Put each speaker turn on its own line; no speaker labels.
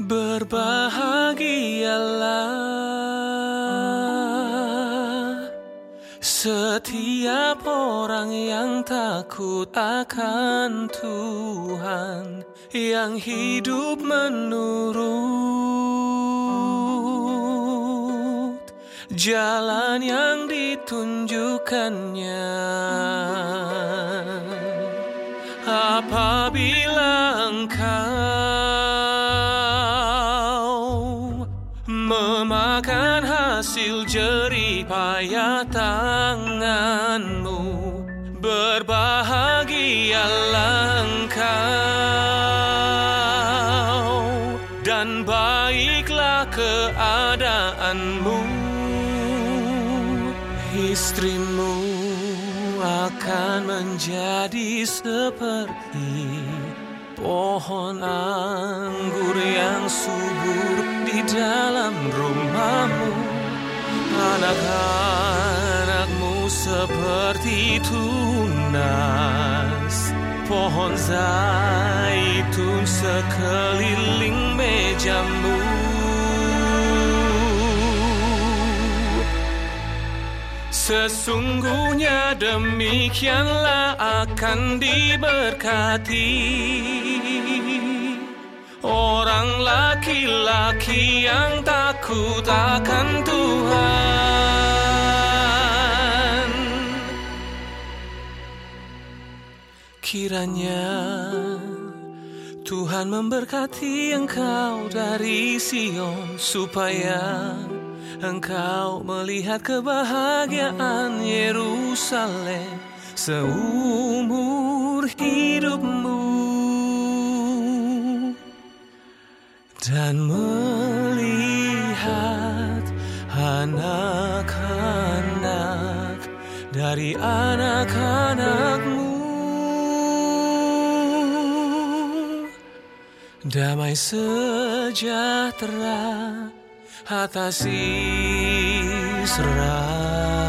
Berbahagialah setiap orang yang takut akan Tuhan, yang hidup menurut jalan yang ditunjukkannya. Apabila engkau hasil jerih payah tanganmu, berbahagialah engkau dan baiklah keadaanmu, istrimu akan menjadi seperti pohon anggur yang subur Anak-anakmu seperti tunas. Pohon zaitun sekeliling mejamu. Sesungguhnya demikianlah akan diberkati. Orang laki-laki yang takut akan Tuhan Kiranya Tuhan memberkati engkau dari Sion supaya engkau melihat kebahagiaan Yerusalem seumur hidupmu. Dan melihat anak-anak dari anak-anakmu damai sejahtera atas Israel.